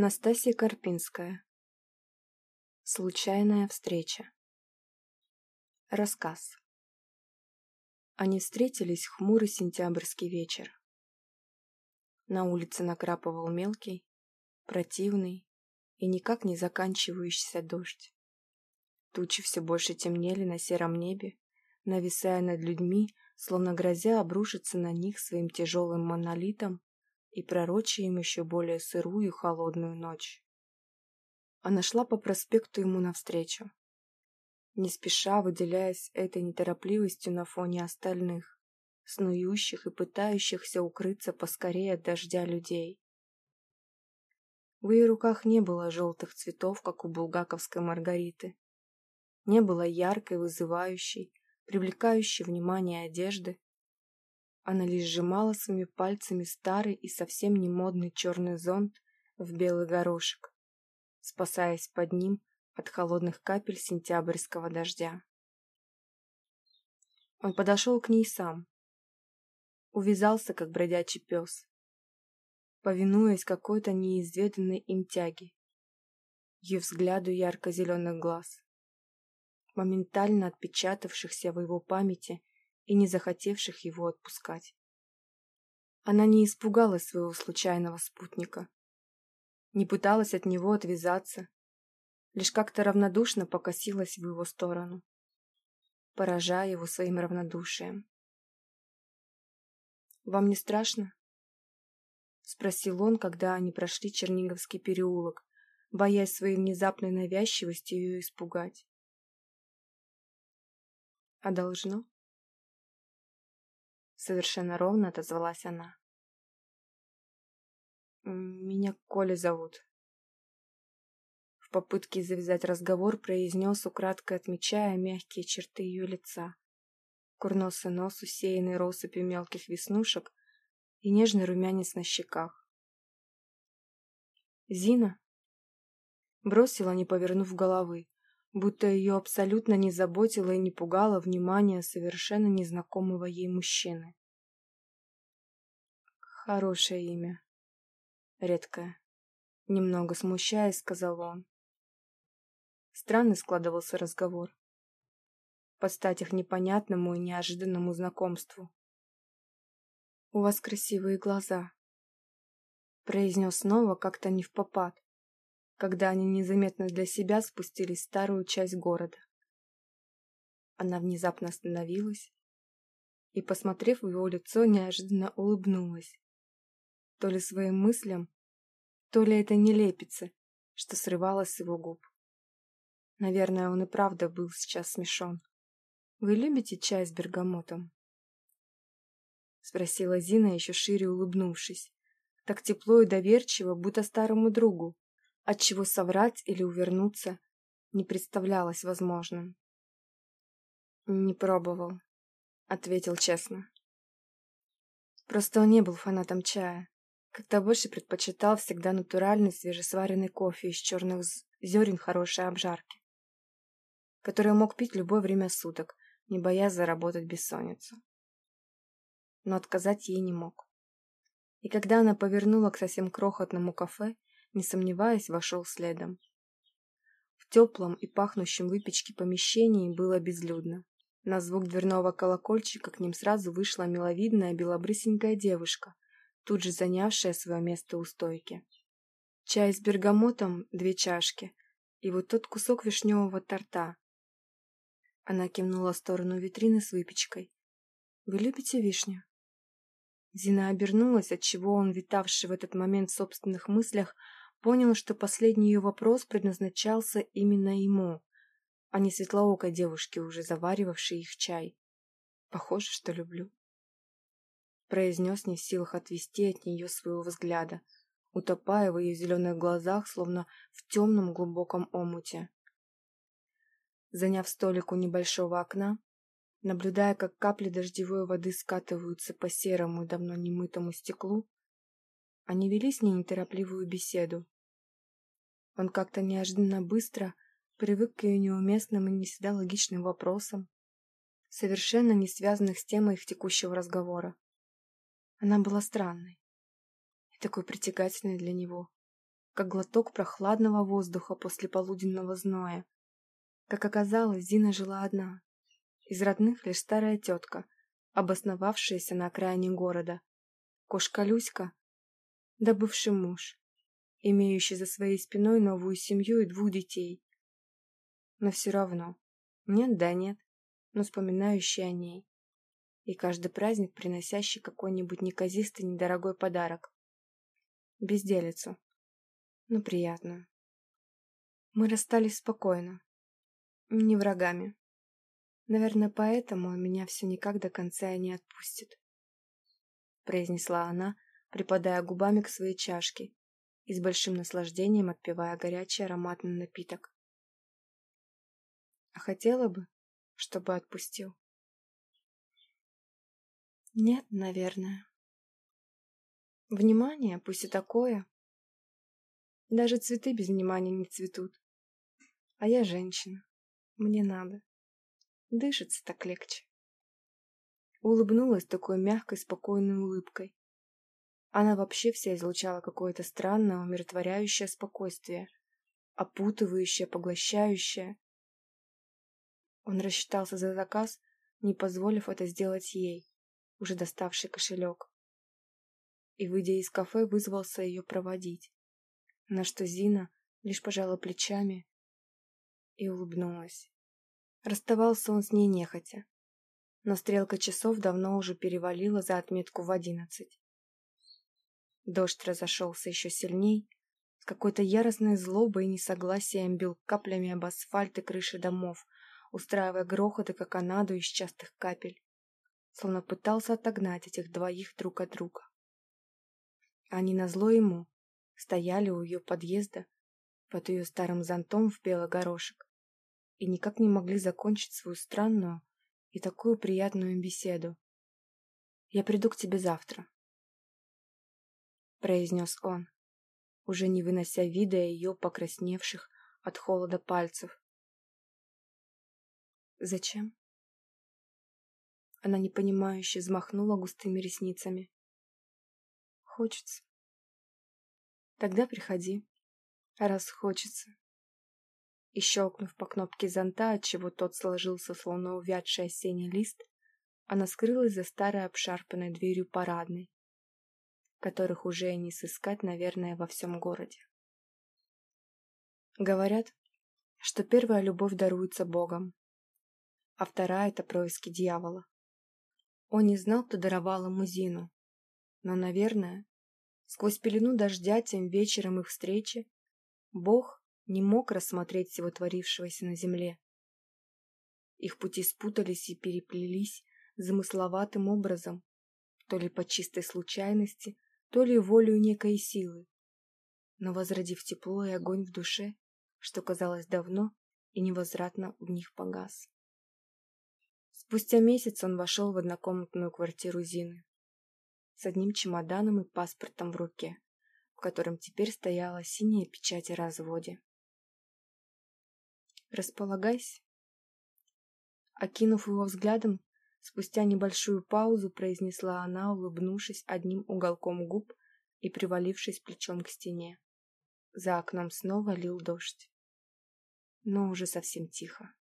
Настасья Карпинская. Случайная встреча. Рассказ. Они встретились в хмурый сентябрьский вечер. На улице накрапывал мелкий, противный и никак не заканчивающийся дождь. Тучи все больше темнели на сером небе, нависая над людьми, словно грозя обрушиться на них своим тяжелым монолитом и пророча им еще более сырую и холодную ночь. Она шла по проспекту ему навстречу, не спеша выделяясь этой неторопливостью на фоне остальных, снующих и пытающихся укрыться поскорее от дождя людей. В ее руках не было желтых цветов, как у булгаковской Маргариты. Не было яркой, вызывающей, привлекающей внимание одежды, она лишь сжимала своими пальцами старый и совсем не модный черный зонт в белый горошек, спасаясь под ним от холодных капель сентябрьского дождя. Он подошел к ней сам. Увязался, как бродячий пес, повинуясь какой-то неизведанной им тяге, ее взгляду ярко-зеленых глаз, моментально отпечатавшихся в его памяти и не захотевших его отпускать. Она не испугалась своего случайного спутника, не пыталась от него отвязаться, лишь как-то равнодушно покосилась в его сторону, поражая его своим равнодушием. «Вам не страшно?» — спросил он, когда они прошли Черниговский переулок, боясь своей внезапной навязчивости ее испугать. «А должно?» Совершенно ровно отозвалась она. «Меня Коля зовут». В попытке завязать разговор произнес, украдкой отмечая мягкие черты ее лица. Курносый нос, усеянный россыпью мелких веснушек и нежный румянец на щеках. «Зина?» Бросила, не повернув головы, будто ее абсолютно не заботило и не пугало внимание совершенно незнакомого ей мужчины. Хорошее имя. Редкое. Немного смущаясь, сказал он. Странный складывался разговор. Постать их непонятному и неожиданному знакомству. «У вас красивые глаза», — произнес снова как-то не в попад когда они незаметно для себя спустились в старую часть города. Она внезапно остановилась и, посмотрев в его лицо, неожиданно улыбнулась. То ли своим мыслям, то ли это нелепица, что срывалось с его губ. Наверное, он и правда был сейчас смешон. «Вы любите чай с бергамотом?» Спросила Зина, еще шире улыбнувшись. Так тепло и доверчиво, будто старому другу, отчего соврать или увернуться не представлялось возможным. «Не пробовал», — ответил честно. Просто он не был фанатом чая. Как-то больше предпочитал всегда натуральный свежесваренный кофе из черных зерен хорошей обжарки, который мог пить любое время суток, не боясь заработать бессонницу. Но отказать ей не мог. И когда она повернула к совсем крохотному кафе, не сомневаясь, вошел следом. В теплом и пахнущем выпечке помещении было безлюдно. На звук дверного колокольчика к ним сразу вышла миловидная белобрысенькая девушка, тут же занявшая свое место у стойки. Чай с бергамотом, две чашки, и вот тот кусок вишневого торта. Она кивнула в сторону витрины с выпечкой. «Вы любите вишню?» Зина обернулась, отчего он, витавший в этот момент в собственных мыслях, понял, что последний ее вопрос предназначался именно ему, а не светлоокой девушке, уже заваривавшей их чай. Похоже, что люблю. Произнес не в силах отвести от нее своего взгляда, утопая в ее зеленых глазах, словно в темном глубоком омуте. Заняв столик у небольшого окна, наблюдая, как капли дождевой воды скатываются по серому и давно немытому стеклу, они вели с ней неторопливую беседу. Он как-то неожиданно быстро привык к ее неуместным и не всегда логичным вопросам, совершенно не связанных с темой их текущего разговора. Она была странной и такой притягательной для него, как глоток прохладного воздуха после полуденного зноя. Как оказалось, Зина жила одна. Из родных лишь старая тетка, обосновавшаяся на окраине города. Кошка Люська, да бывший муж, имеющий за своей спиной новую семью и двух детей. Но все равно, нет да нет, но вспоминающий о ней. И каждый праздник, приносящий какой-нибудь неказистый недорогой подарок. Безделицу. Но приятную. Мы расстались спокойно. Не врагами. Наверное, поэтому меня все никак до конца и не отпустит. Произнесла она, припадая губами к своей чашке и с большим наслаждением отпивая горячий ароматный напиток. А хотела бы, чтобы отпустил. Нет, наверное. Внимание, пусть и такое. Даже цветы без внимания не цветут. А я женщина. Мне надо. Дышится так легче. Улыбнулась такой мягкой, спокойной улыбкой. Она вообще вся излучала какое-то странное, умиротворяющее спокойствие, опутывающее, поглощающее. Он рассчитался за заказ, не позволив это сделать ей, уже доставший кошелек. И, выйдя из кафе, вызвался ее проводить, на что Зина лишь пожала плечами и улыбнулась. Расставался он с ней нехотя, но стрелка часов давно уже перевалила за отметку в одиннадцать. Дождь разошелся еще сильней, с какой-то яростной злобой и несогласием бил каплями об асфальт и крыши домов, устраивая грохот и коконаду из частых капель, словно пытался отогнать этих двоих друг от друга. Они назло ему стояли у ее подъезда под ее старым зонтом в белый горошек и никак не могли закончить свою странную и такую приятную беседу. «Я приду к тебе завтра», — произнес он, уже не вынося вида ее покрасневших от холода пальцев. «Зачем?» Она непонимающе взмахнула густыми ресницами. «Хочется». «Тогда приходи, раз хочется» и, щелкнув по кнопке зонта, отчего тот сложился, словно увядший осенний лист, она скрылась за старой обшарпанной дверью парадной, которых уже не сыскать, наверное, во всем городе. Говорят, что первая любовь даруется Богом, а вторая — это происки дьявола. Он не знал, кто даровал ему Зину, но, наверное, сквозь пелену дождя тем вечером их встречи Бог не мог рассмотреть всего творившегося на земле. Их пути спутались и переплелись замысловатым образом, то ли по чистой случайности, то ли волею некой силы. Но возродив тепло и огонь в душе, что казалось давно и невозвратно в них погас. Спустя месяц он вошел в однокомнатную квартиру Зины с одним чемоданом и паспортом в руке, в котором теперь стояла синяя печать о разводе. Располагайся. Окинув его взглядом, спустя небольшую паузу произнесла она, улыбнувшись одним уголком губ и привалившись плечом к стене. За окном снова лил дождь. Но уже совсем тихо.